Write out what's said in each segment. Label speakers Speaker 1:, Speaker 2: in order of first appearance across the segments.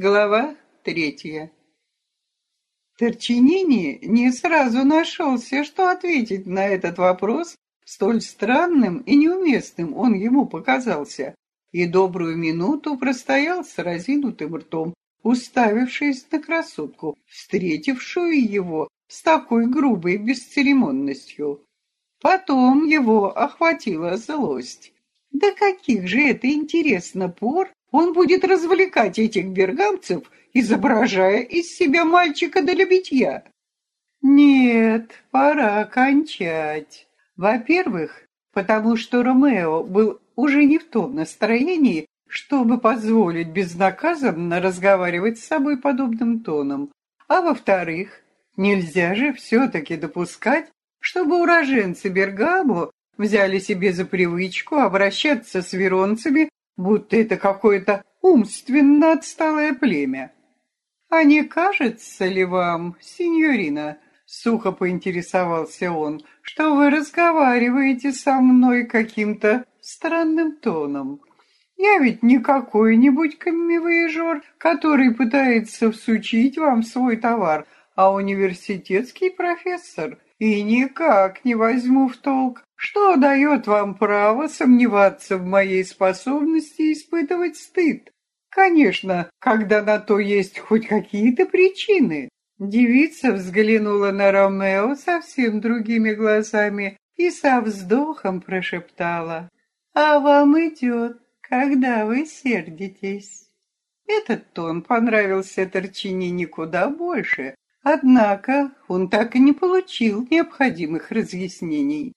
Speaker 1: Глава третья. Торчинини не сразу нашелся, что ответить на этот вопрос, столь странным и неуместным он ему показался, и добрую минуту простоял с разинутым ртом, уставившись на красотку, встретившую его с такой грубой бесцеремонностью. Потом его охватила злость. До каких же это, интересно, пор он будет развлекать этих бергамцев, изображая из себя мальчика для битья. Нет, пора кончать. Во-первых, потому что Ромео был уже не в том настроении, чтобы позволить безнаказанно разговаривать с собой подобным тоном. А во-вторых, нельзя же все-таки допускать, чтобы уроженцы Бергамо взяли себе за привычку обращаться с веронцами будто это какое-то умственно отсталое племя. А не кажется ли вам, сеньорина, сухо поинтересовался он, что вы разговариваете со мной каким-то странным тоном? Я ведь не какой-нибудь камевояжер, который пытается всучить вам свой товар, а университетский профессор, и никак не возьму в толк, что дает вам право сомневаться в моей способности испытывать стыд? Конечно, когда на то есть хоть какие-то причины. Девица взглянула на Ромео совсем другими глазами и со вздохом прошептала. «А вам идет, когда вы сердитесь». Этот тон понравился Торчини никуда больше, однако он так и не получил необходимых разъяснений.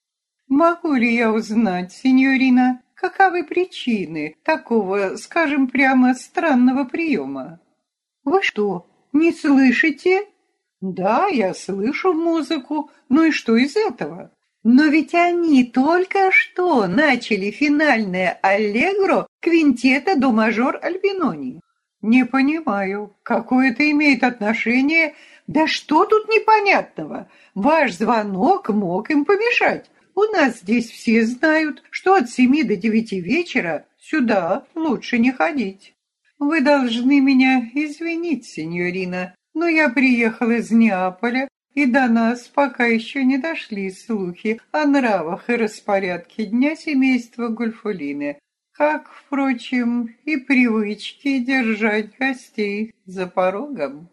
Speaker 1: Могу ли я узнать, сеньорина, каковы причины такого, скажем прямо, странного приема? Вы что, не слышите? Да, я слышу музыку, ну и что из этого? Но ведь они только что начали финальное аллегро квинтета до мажор Альбинони. Не понимаю, какое это имеет отношение... Да что тут непонятного? Ваш звонок мог им помешать. У нас здесь все знают, что от семи до девяти вечера сюда лучше не ходить. Вы должны меня извинить, сеньорина, но я приехал из Неаполя, и до нас пока еще не дошли слухи о нравах и распорядке дня семейства Гульфулины, как, впрочем, и привычки держать гостей за порогом.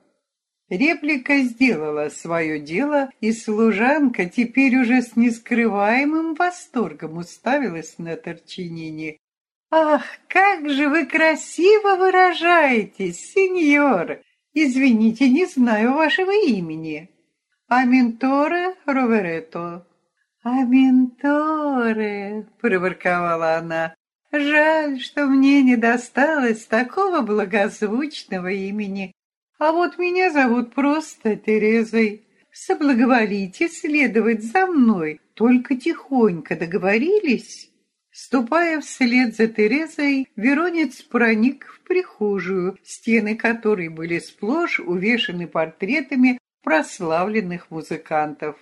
Speaker 1: Реплика сделала свое дело, и служанка теперь уже с нескрываемым восторгом уставилась на Торчинини. «Ах, как же вы красиво выражаетесь, сеньор! Извините, не знаю вашего имени». «Аминторе Роверето». «Аминторе», — проворковала она. «Жаль, что мне не досталось такого благозвучного имени. А вот меня зовут просто Терезой. Соблаговолите следовать за мной, только тихонько договорились?» Ступая вслед за Терезой, Веронец проник в прихожую, стены которой были сплошь увешаны портретами прославленных музыкантов.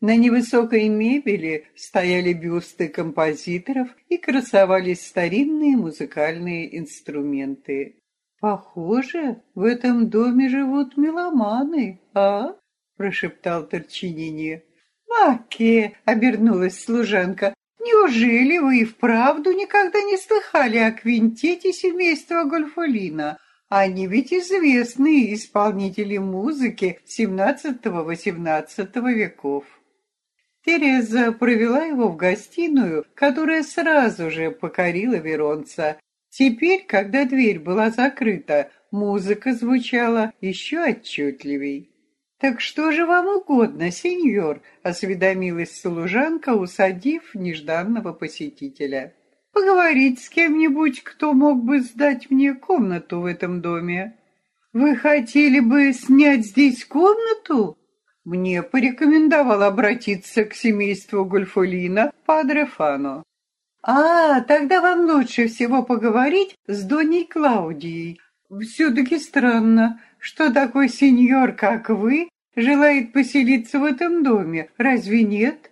Speaker 1: На невысокой мебели стояли бюсты композиторов и красовались старинные музыкальные инструменты. «Похоже, в этом доме живут меломаны, а?» — прошептал Торчинини. «Маке!» — обернулась служанка. «Неужели вы и вправду никогда не слыхали о квинтете семейства Гольфолина? Они ведь известные исполнители музыки XVII-XVIII веков». Тереза провела его в гостиную, которая сразу же покорила Веронца, Теперь, когда дверь была закрыта, музыка звучала еще отчетливей. «Так что же вам угодно, сеньор?» — осведомилась служанка, усадив нежданного посетителя. «Поговорить с кем-нибудь, кто мог бы сдать мне комнату в этом доме». «Вы хотели бы снять здесь комнату?» Мне порекомендовал обратиться к семейству Гольфолина Падре Фано. «А, тогда вам лучше всего поговорить с Доней Клаудией. Все-таки странно, что такой сеньор, как вы, желает поселиться в этом доме, разве нет?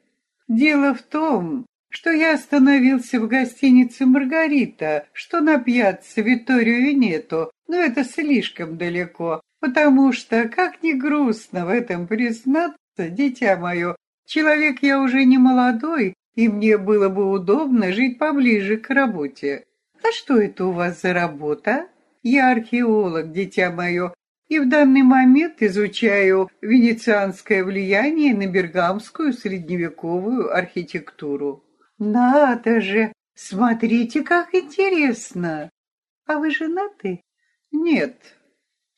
Speaker 1: Дело в том, что я остановился в гостинице «Маргарита», что на пьяце Витторио Венето, но это слишком далеко, потому что, как ни грустно в этом признаться, дитя мое, человек я уже не молодой, и мне было бы удобно жить поближе к работе. А что это у вас за работа? Я археолог, дитя мое, и в данный момент изучаю венецианское влияние на бергамскую средневековую архитектуру. Надо же! Смотрите, как интересно! А вы женаты? Нет.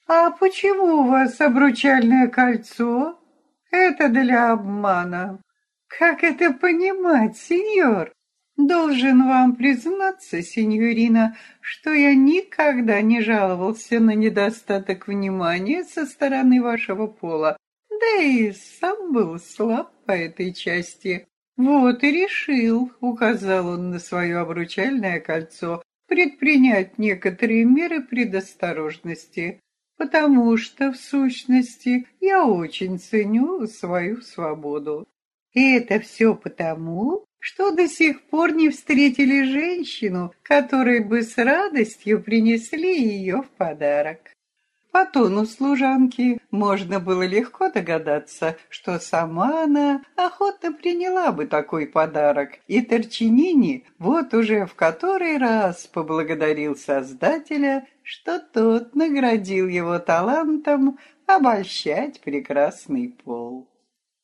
Speaker 1: А почему у вас обручальное кольцо? Это для обмана. Как это понимать, сеньор? Должен вам признаться, сеньорина, что я никогда не жаловался на недостаток внимания со стороны вашего пола, да и сам был слаб по этой части. Вот и решил, указал он на свое обручальное кольцо, предпринять некоторые меры предосторожности, потому что, в сущности, я очень ценю свою свободу. И это все потому, что до сих пор не встретили женщину, которой бы с радостью принесли ее в подарок. По тону служанки можно было легко догадаться, что сама она охотно приняла бы такой подарок, и Торчинини вот уже в который раз поблагодарил Создателя, что тот наградил его талантом обольщать прекрасный пол.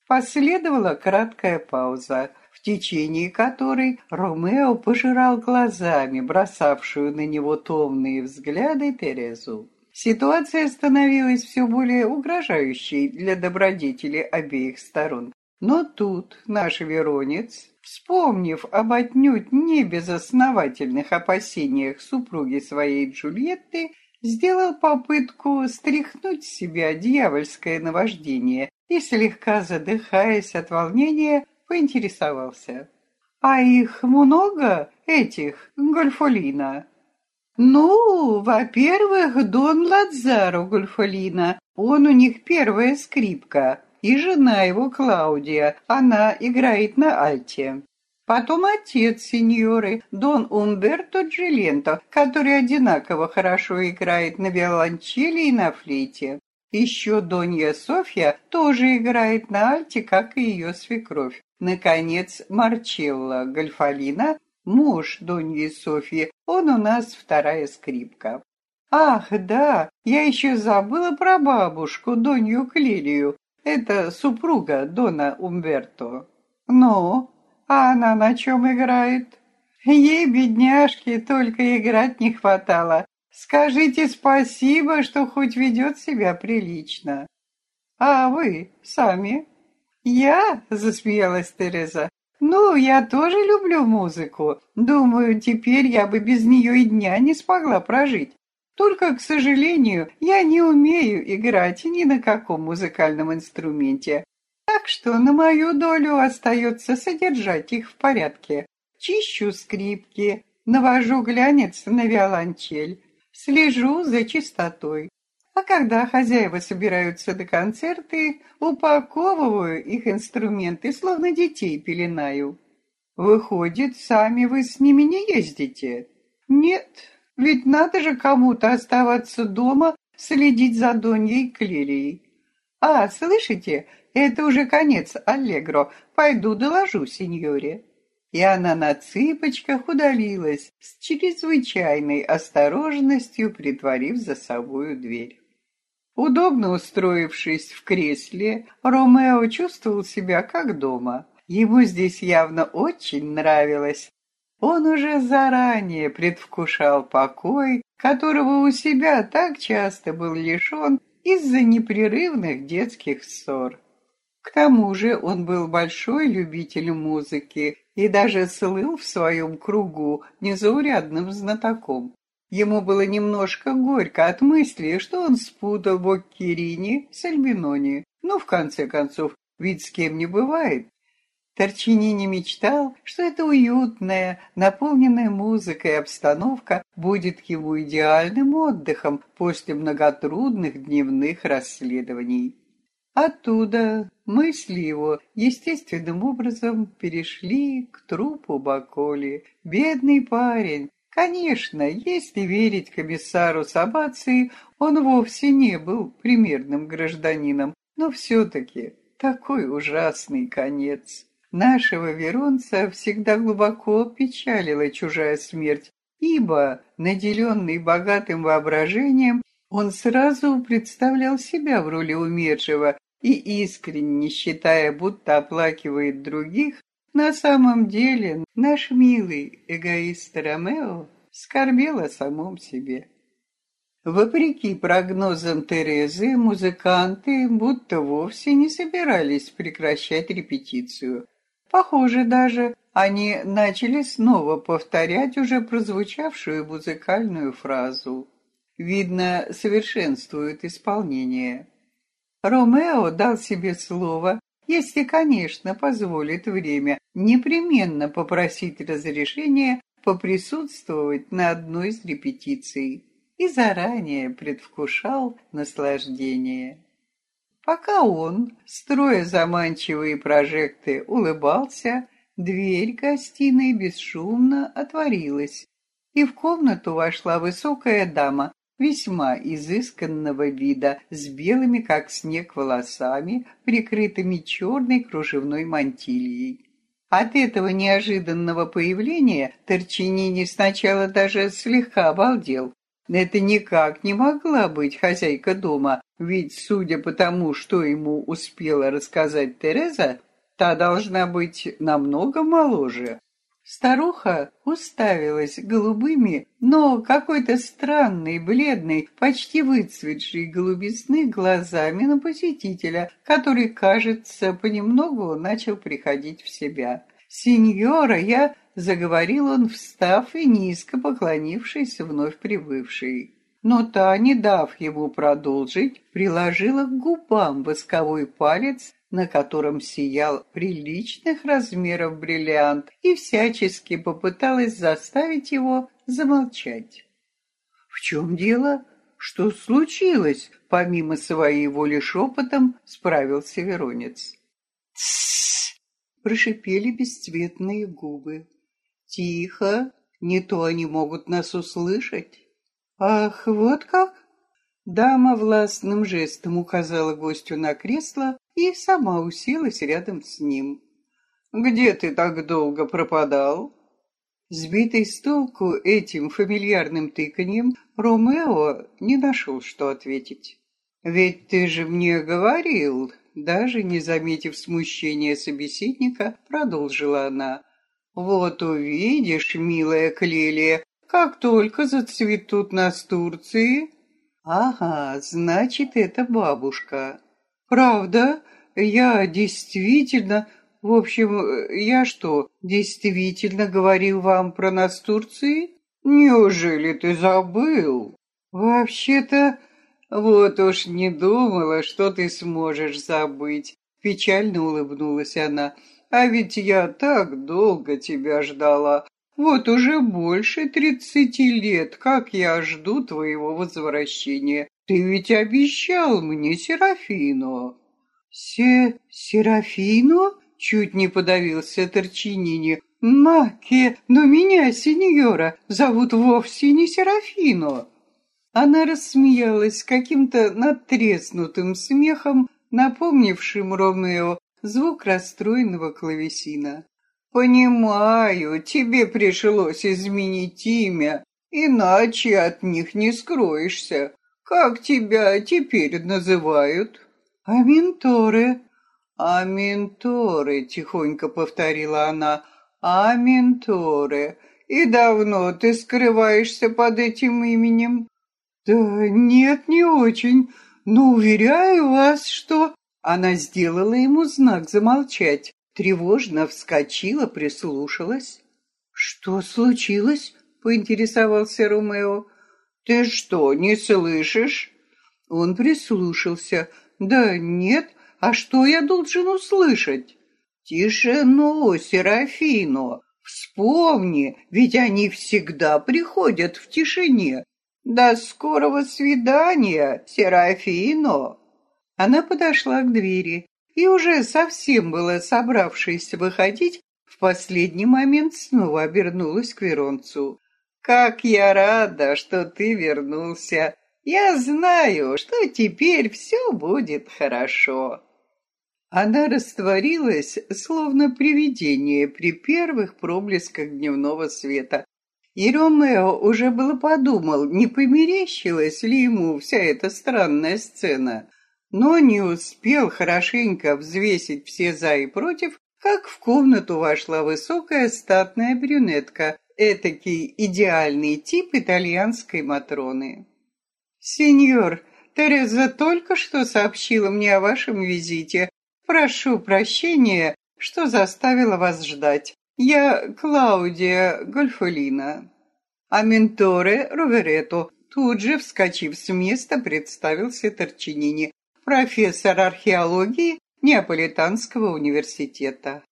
Speaker 1: Последовала краткая пауза, в течение которой Ромео пожирал глазами бросавшую на него томные взгляды Терезу. Ситуация становилась все более угрожающей для добродетели обеих сторон. Но тут наш Веронец, вспомнив об отнюдь не безосновательных опасениях супруги своей Джульетты, сделал попытку стряхнуть с себя дьявольское наваждение и, слегка задыхаясь от волнения, поинтересовался. «А их много, этих, Гольфолина?» Ну, во-первых, Дон Ладзаро Гульфалина, он у них первая скрипка, и жена его Клаудия, она играет на альте. Потом отец сеньоры, Дон Умберто Джиленто, который одинаково хорошо играет на виолончели и на флейте. Еще Донья Софья тоже играет на альте, как и ее свекровь. Наконец, Марчелла Гольфалина Муж Доньи Софьи, он у нас вторая скрипка. Ах, да, я еще забыла про бабушку, Донью Клилию. Это супруга Дона Умберто. Ну, а она на чем играет? Ей, бедняжке, только играть не хватало. Скажите спасибо, что хоть ведет себя прилично. А вы сами? Я, засмеялась Тереза, ну, я тоже люблю музыку. Думаю, теперь я бы без нее и дня не смогла прожить. Только, к сожалению, я не умею играть ни на каком музыкальном инструменте. Так что на мою долю остается содержать их в порядке. Чищу скрипки, навожу глянец на виолончель, слежу за чистотой. А когда хозяева собираются до концерты, упаковываю их инструменты, словно детей пеленаю. Выходит, сами вы с ними не ездите? Нет, ведь надо же кому-то оставаться дома, следить за Доньей Клерией. А, слышите, это уже конец Аллегро. Пойду доложу сеньоре. И она на цыпочках удалилась, с чрезвычайной осторожностью притворив за собою дверь. Удобно устроившись в кресле, Ромео чувствовал себя как дома. Ему здесь явно очень нравилось. Он уже заранее предвкушал покой, которого у себя так часто был лишен из-за непрерывных детских ссор. К тому же он был большой любитель музыки и даже слыл в своем кругу незаурядным знатоком. Ему было немножко горько от мысли, что он спутал Боккерини с Альбинони. Но, в конце концов, ведь с кем не бывает. Торчини не мечтал, что эта уютная, наполненная музыкой обстановка будет его идеальным отдыхом после многотрудных дневных расследований. Оттуда мысли его естественным образом перешли к трупу Баколи. Бедный парень, Конечно, если верить комиссару Сабации, он вовсе не был примерным гражданином, но все-таки такой ужасный конец. Нашего Веронца всегда глубоко печалила чужая смерть, ибо, наделенный богатым воображением, он сразу представлял себя в роли умершего и, искренне считая, будто оплакивает других, на самом деле наш милый эгоист Ромео скорбел о самом себе. Вопреки прогнозам Терезы, музыканты будто вовсе не собирались прекращать репетицию. Похоже даже, они начали снова повторять уже прозвучавшую музыкальную фразу. Видно, совершенствует исполнение. Ромео дал себе слово, если, конечно, позволит время, непременно попросить разрешения поприсутствовать на одной из репетиций и заранее предвкушал наслаждение. Пока он, строя заманчивые прожекты, улыбался, дверь гостиной бесшумно отворилась, и в комнату вошла высокая дама весьма изысканного вида, с белыми, как снег, волосами, прикрытыми черной кружевной мантильей. От этого неожиданного появления Торчинини сначала даже слегка обалдел. Это никак не могла быть хозяйка дома, ведь, судя по тому, что ему успела рассказать Тереза, та должна быть намного моложе. Старуха уставилась голубыми, но какой-то странной, бледной, почти выцветшей голубизны глазами на посетителя, который, кажется, понемногу начал приходить в себя. «Сеньора, я...» — заговорил он, встав и низко поклонившись вновь прибывшей. Но та, не дав ему продолжить, приложила к губам восковой палец на котором сиял приличных размеров бриллиант, и всячески попыталась заставить его замолчать. «В чем дело? Что случилось?» Помимо своей воли шепотом справился Веронец. «Тссс!» — прошипели бесцветные губы. «Тихо, не то они могут нас услышать». «Ах, вот как!» Дама властным жестом указала гостю на кресло, и сама уселась рядом с ним. «Где ты так долго пропадал?» Сбитый с толку этим фамильярным тыканьем, Ромео не нашел, что ответить. «Ведь ты же мне говорил», даже не заметив смущения собеседника, продолжила она. «Вот увидишь, милая Клелия, как только зацветут настурции...» «Ага, значит, это бабушка. Правда? Я действительно... В общем, я что, действительно говорил вам про Настурции? Неужели ты забыл? Вообще-то... Вот уж не думала, что ты сможешь забыть. Печально улыбнулась она. А ведь я так долго тебя ждала. Вот уже больше тридцати лет, как я жду твоего возвращения. Ты ведь обещал мне Серафину. Се... Серафину? Чуть не подавился Торчинини. Маке, но меня, сеньора, зовут вовсе не Серафино. Она рассмеялась каким-то надтреснутым смехом, напомнившим Ромео звук расстроенного клавесина. «Понимаю, тебе пришлось изменить имя, иначе от них не скроешься. Как тебя теперь называют? Аминторы. Аминторы, тихонько повторила она. Аминторы. И давно ты скрываешься под этим именем? Да нет, не очень. Но уверяю вас, что... Она сделала ему знак замолчать, тревожно вскочила, прислушалась. «Что случилось?» — поинтересовался Ромео. «Ты что, не слышишь?» Он прислушался. «Да нет, а что я должен услышать?» «Тишину, Серафино! Вспомни, ведь они всегда приходят в тишине. До скорого свидания, Серафино!» Она подошла к двери и уже совсем было собравшись выходить, в последний момент снова обернулась к Веронцу. Как я рада, что ты вернулся. Я знаю, что теперь все будет хорошо. Она растворилась, словно привидение при первых проблесках дневного света. И Ромео уже было подумал, не померещилась ли ему вся эта странная сцена, но не успел хорошенько взвесить все «за» и «против», как в комнату вошла высокая статная брюнетка, этакий идеальный тип итальянской Матроны. «Сеньор, Тереза только что сообщила мне о вашем визите. Прошу прощения, что заставила вас ждать. Я Клаудия Гольфолина». А менторе Роверетто, тут же, вскочив с места, представился Торчинини, профессор археологии Неаполитанского университета.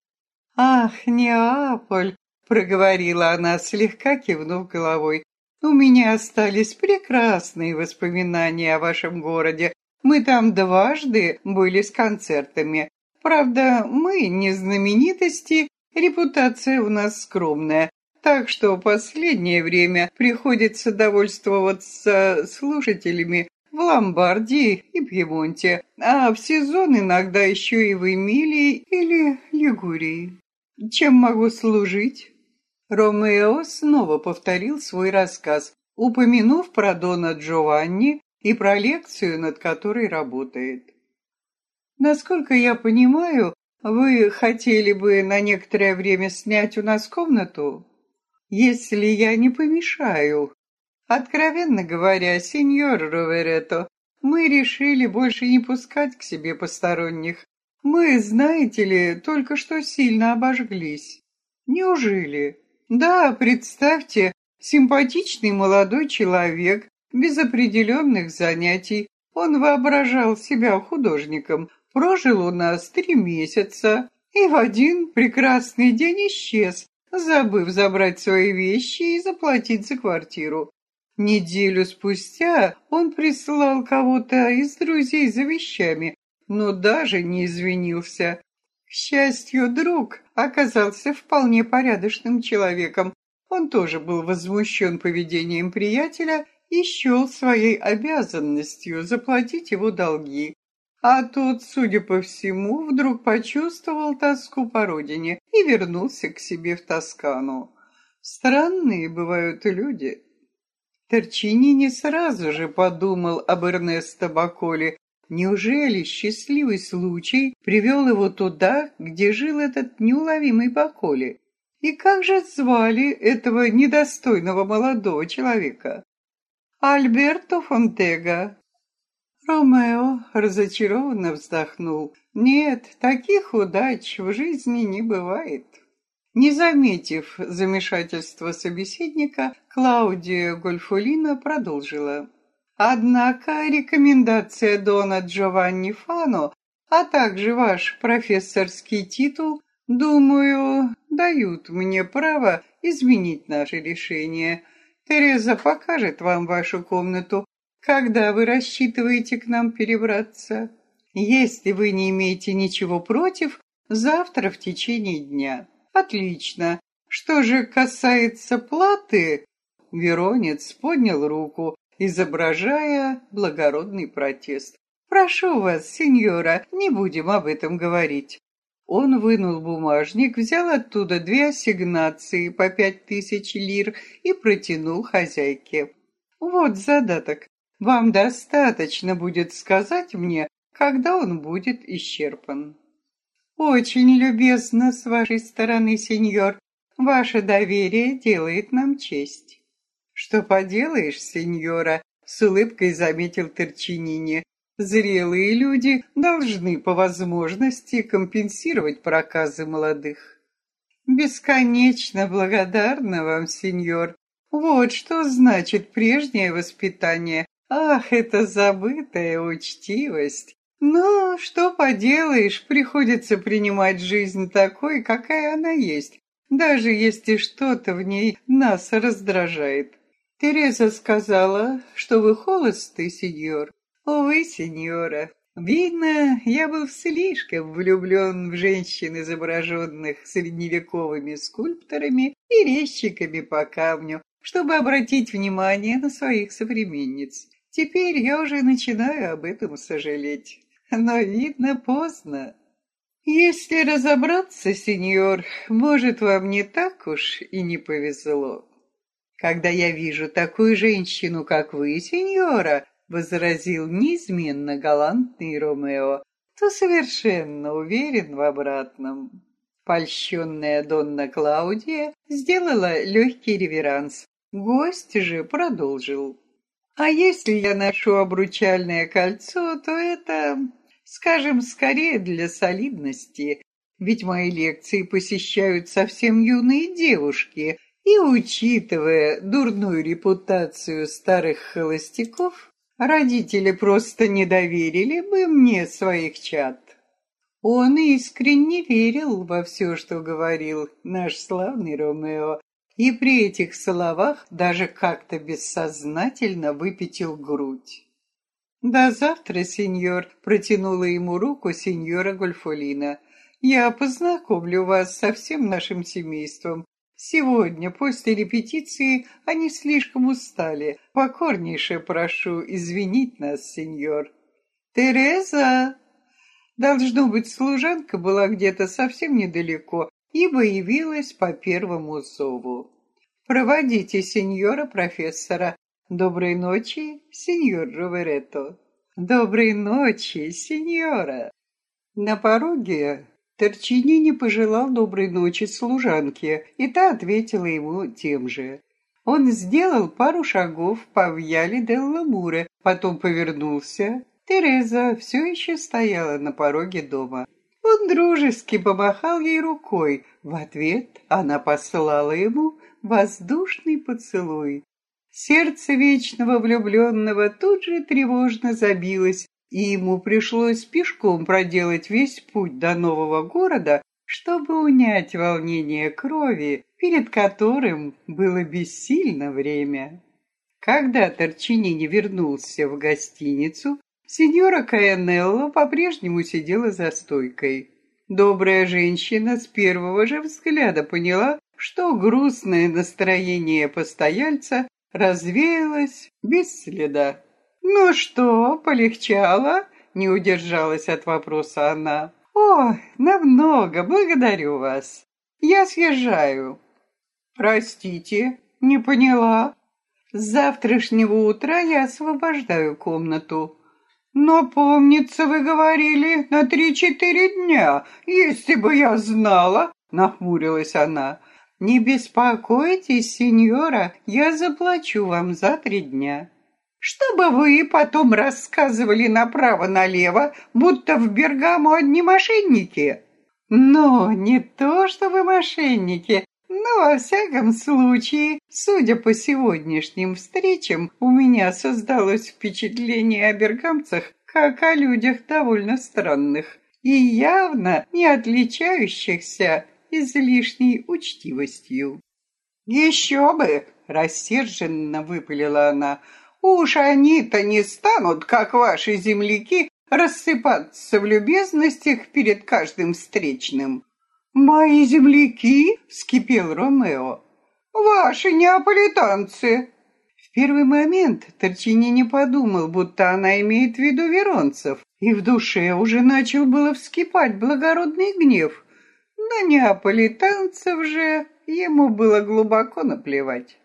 Speaker 1: «Ах, Неаполь!» — проговорила она, слегка кивнув головой. «У меня остались прекрасные воспоминания о вашем городе. Мы там дважды были с концертами. Правда, мы не знаменитости, репутация у нас скромная, так что последнее время приходится довольствоваться слушателями в Ломбардии и Пьемонте, а в сезон иногда еще и в Эмилии или Лигурии. Чем могу служить?» Ромео снова повторил свой рассказ, упомянув про Дона Джованни и про лекцию, над которой работает. «Насколько я понимаю, вы хотели бы на некоторое время снять у нас комнату? Если я не помешаю, Откровенно говоря, сеньор Роверето, мы решили больше не пускать к себе посторонних. Мы, знаете ли, только что сильно обожглись. Неужели? Да, представьте, симпатичный молодой человек, без определенных занятий. Он воображал себя художником, прожил у нас три месяца и в один прекрасный день исчез, забыв забрать свои вещи и заплатить за квартиру. Неделю спустя он прислал кого-то из друзей за вещами, но даже не извинился. К счастью, друг оказался вполне порядочным человеком. Он тоже был возмущен поведением приятеля и счел своей обязанностью заплатить его долги. А тот, судя по всему, вдруг почувствовал тоску по родине и вернулся к себе в Тоскану. Странные бывают люди. Торчини не сразу же подумал об Эрнесто Баколе. Неужели счастливый случай привел его туда, где жил этот неуловимый Баколи? И как же звали этого недостойного молодого человека? Альберто Фонтега. Ромео разочарованно вздохнул. Нет, таких удач в жизни не бывает. Не заметив замешательства собеседника, Клаудия Гольфулина продолжила. Однако рекомендация Дона Джованни Фано, а также ваш профессорский титул, думаю, дают мне право изменить наше решение. Тереза покажет вам вашу комнату, когда вы рассчитываете к нам перебраться. Если вы не имеете ничего против, завтра в течение дня. Отлично. Что же касается платы, Веронец поднял руку, изображая благородный протест. «Прошу вас, сеньора, не будем об этом говорить». Он вынул бумажник, взял оттуда две ассигнации по пять тысяч лир и протянул хозяйке. «Вот задаток. Вам достаточно будет сказать мне, когда он будет исчерпан». «Очень любезно с вашей стороны, сеньор. Ваше доверие делает нам честь». «Что поделаешь, сеньора?» — с улыбкой заметил Торчинини. «Зрелые люди должны по возможности компенсировать проказы молодых». «Бесконечно благодарна вам, сеньор. Вот что значит прежнее воспитание. Ах, это забытая учтивость. Но что поделаешь, приходится принимать жизнь такой, какая она есть, даже если что-то в ней нас раздражает. Тереза сказала, что вы холосты, сеньор. Увы, сеньора, видно, я был слишком влюблен в женщин, изображенных средневековыми скульпторами и резчиками по камню, чтобы обратить внимание на своих современниц. Теперь я уже начинаю об этом сожалеть. Но, видно, поздно. Если разобраться, сеньор, может, вам не так уж и не повезло. Когда я вижу такую женщину, как вы, сеньора, возразил неизменно галантный Ромео, то совершенно уверен в обратном. Польщенная Донна Клаудия сделала легкий реверанс. Гость же продолжил. «А если я ношу обручальное кольцо, то это Скажем, скорее для солидности, ведь мои лекции посещают совсем юные девушки, и, учитывая дурную репутацию старых холостяков, родители просто не доверили бы мне своих чад. Он искренне верил во все, что говорил наш славный Ромео, и при этих словах даже как-то бессознательно выпятил грудь. «До завтра, сеньор», — протянула ему руку сеньора Гольфолина. «Я познакомлю вас со всем нашим семейством. Сегодня, после репетиции, они слишком устали. Покорнейше прошу извинить нас, сеньор». «Тереза!» Должно быть, служанка была где-то совсем недалеко, ибо явилась по первому зову. «Проводите сеньора профессора. Доброй ночи, сеньор Роверетто. Доброй ночи, сеньора. На пороге Торчини не пожелал доброй ночи служанке, и та ответила ему тем же. Он сделал пару шагов по Вьяле де Ламуре, потом повернулся. Тереза все еще стояла на пороге дома. Он дружески помахал ей рукой. В ответ она послала ему воздушный поцелуй. Сердце вечного влюбленного тут же тревожно забилось, и ему пришлось пешком проделать весь путь до нового города, чтобы унять волнение крови, перед которым было бессильно время. Когда Торчинини вернулся в гостиницу, сеньора Каянелло по-прежнему сидела за стойкой. Добрая женщина с первого же взгляда поняла, что грустное настроение постояльца развеялась без следа. «Ну что, полегчало?» — не удержалась от вопроса она. «О, намного, благодарю вас. Я съезжаю». «Простите, не поняла. С завтрашнего утра я освобождаю комнату». «Но, помнится, вы говорили на три-четыре дня. Если бы я знала...» — нахмурилась она. «Не беспокойтесь, сеньора, я заплачу вам за три дня». «Чтобы вы потом рассказывали направо-налево, будто в Бергамо одни мошенники». «Но не то, что вы мошенники, но, во всяком случае, судя по сегодняшним встречам, у меня создалось впечатление о бергамцах, как о людях довольно странных и явно не отличающихся излишней учтивостью. «Еще бы!» — рассерженно выпалила она. «Уж они-то не станут, как ваши земляки, рассыпаться в любезностях перед каждым встречным». «Мои земляки?» — вскипел Ромео. «Ваши неаполитанцы!» В первый момент Торчини не подумал, будто она имеет в виду веронцев, и в душе уже начал было вскипать благородный гнев. На неаполитанцев же ему было глубоко наплевать.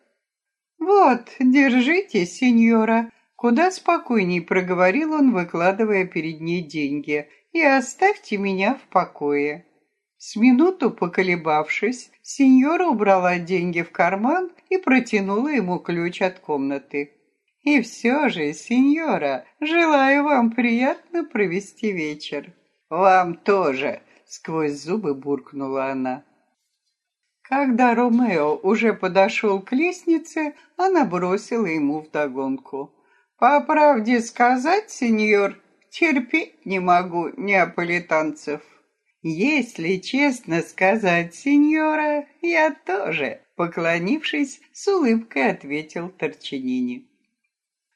Speaker 1: «Вот, держите, сеньора», — куда спокойней проговорил он, выкладывая перед ней деньги, «и оставьте меня в покое». С минуту поколебавшись, сеньора убрала деньги в карман и протянула ему ключ от комнаты. «И все же, сеньора, желаю вам приятно провести вечер». «Вам тоже», сквозь зубы буркнула она. Когда Ромео уже подошел к лестнице, она бросила ему вдогонку. «По правде сказать, сеньор, терпеть не могу неаполитанцев». «Если честно сказать, сеньора, я тоже», поклонившись, с улыбкой ответил Торчинини.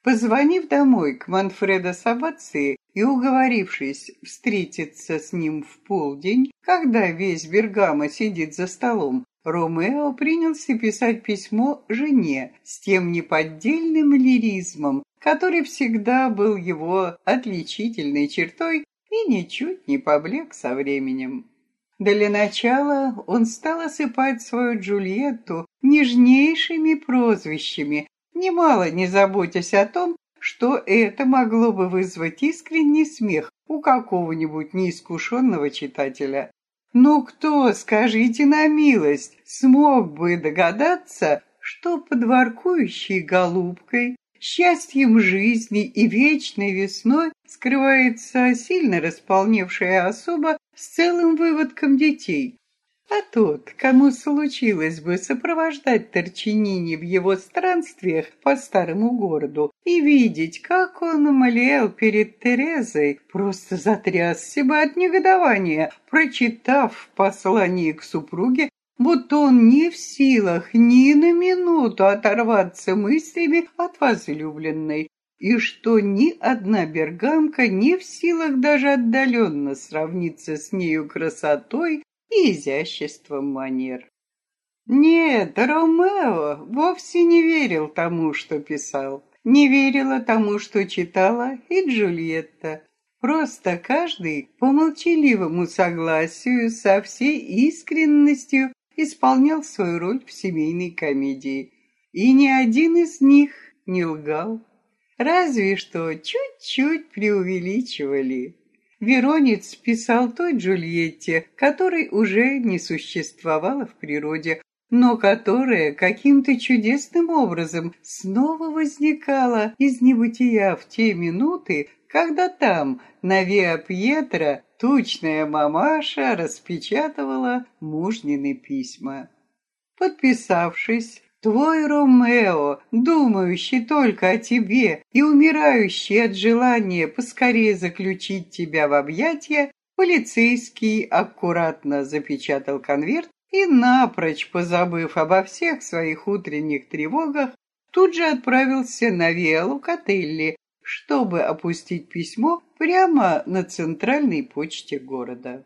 Speaker 1: Позвонив домой к Манфредо Сабаци и уговорившись встретиться с ним в полдень, когда весь Бергамо сидит за столом, Ромео принялся писать письмо жене с тем неподдельным лиризмом, который всегда был его отличительной чертой и ничуть не поблек со временем. Для начала он стал осыпать свою Джульетту нежнейшими прозвищами, немало не заботясь о том, что это могло бы вызвать искренний смех у какого-нибудь неискушенного читателя. Но кто, скажите на милость, смог бы догадаться, что под воркующей голубкой, счастьем жизни и вечной весной скрывается сильно располневшая особа с целым выводком детей, а тот, кому случилось бы сопровождать Торчинини в его странствиях по старому городу и видеть, как он млел перед Терезой, просто затрясся бы от негодования, прочитав в послании к супруге, будто он не в силах ни на минуту оторваться мыслями от возлюбленной, и что ни одна бергамка не в силах даже отдаленно сравниться с нею красотой и изяществом манер. Нет, Ромео вовсе не верил тому, что писал, не верила тому, что читала и Джульетта. Просто каждый по молчаливому согласию со всей искренностью исполнял свою роль в семейной комедии. И ни один из них не лгал. Разве что чуть-чуть преувеличивали. Веронец писал той Джульетте, которой уже не существовало в природе, но которая каким-то чудесным образом снова возникала из небытия в те минуты, когда там, на Виа Пьетро, тучная мамаша распечатывала мужнины письма. Подписавшись Твой Ромео, думающий только о тебе и умирающий от желания поскорее заключить тебя в объятия, полицейский аккуратно запечатал конверт и, напрочь позабыв обо всех своих утренних тревогах, тут же отправился на Виалу Котелли, чтобы опустить письмо прямо на центральной почте города.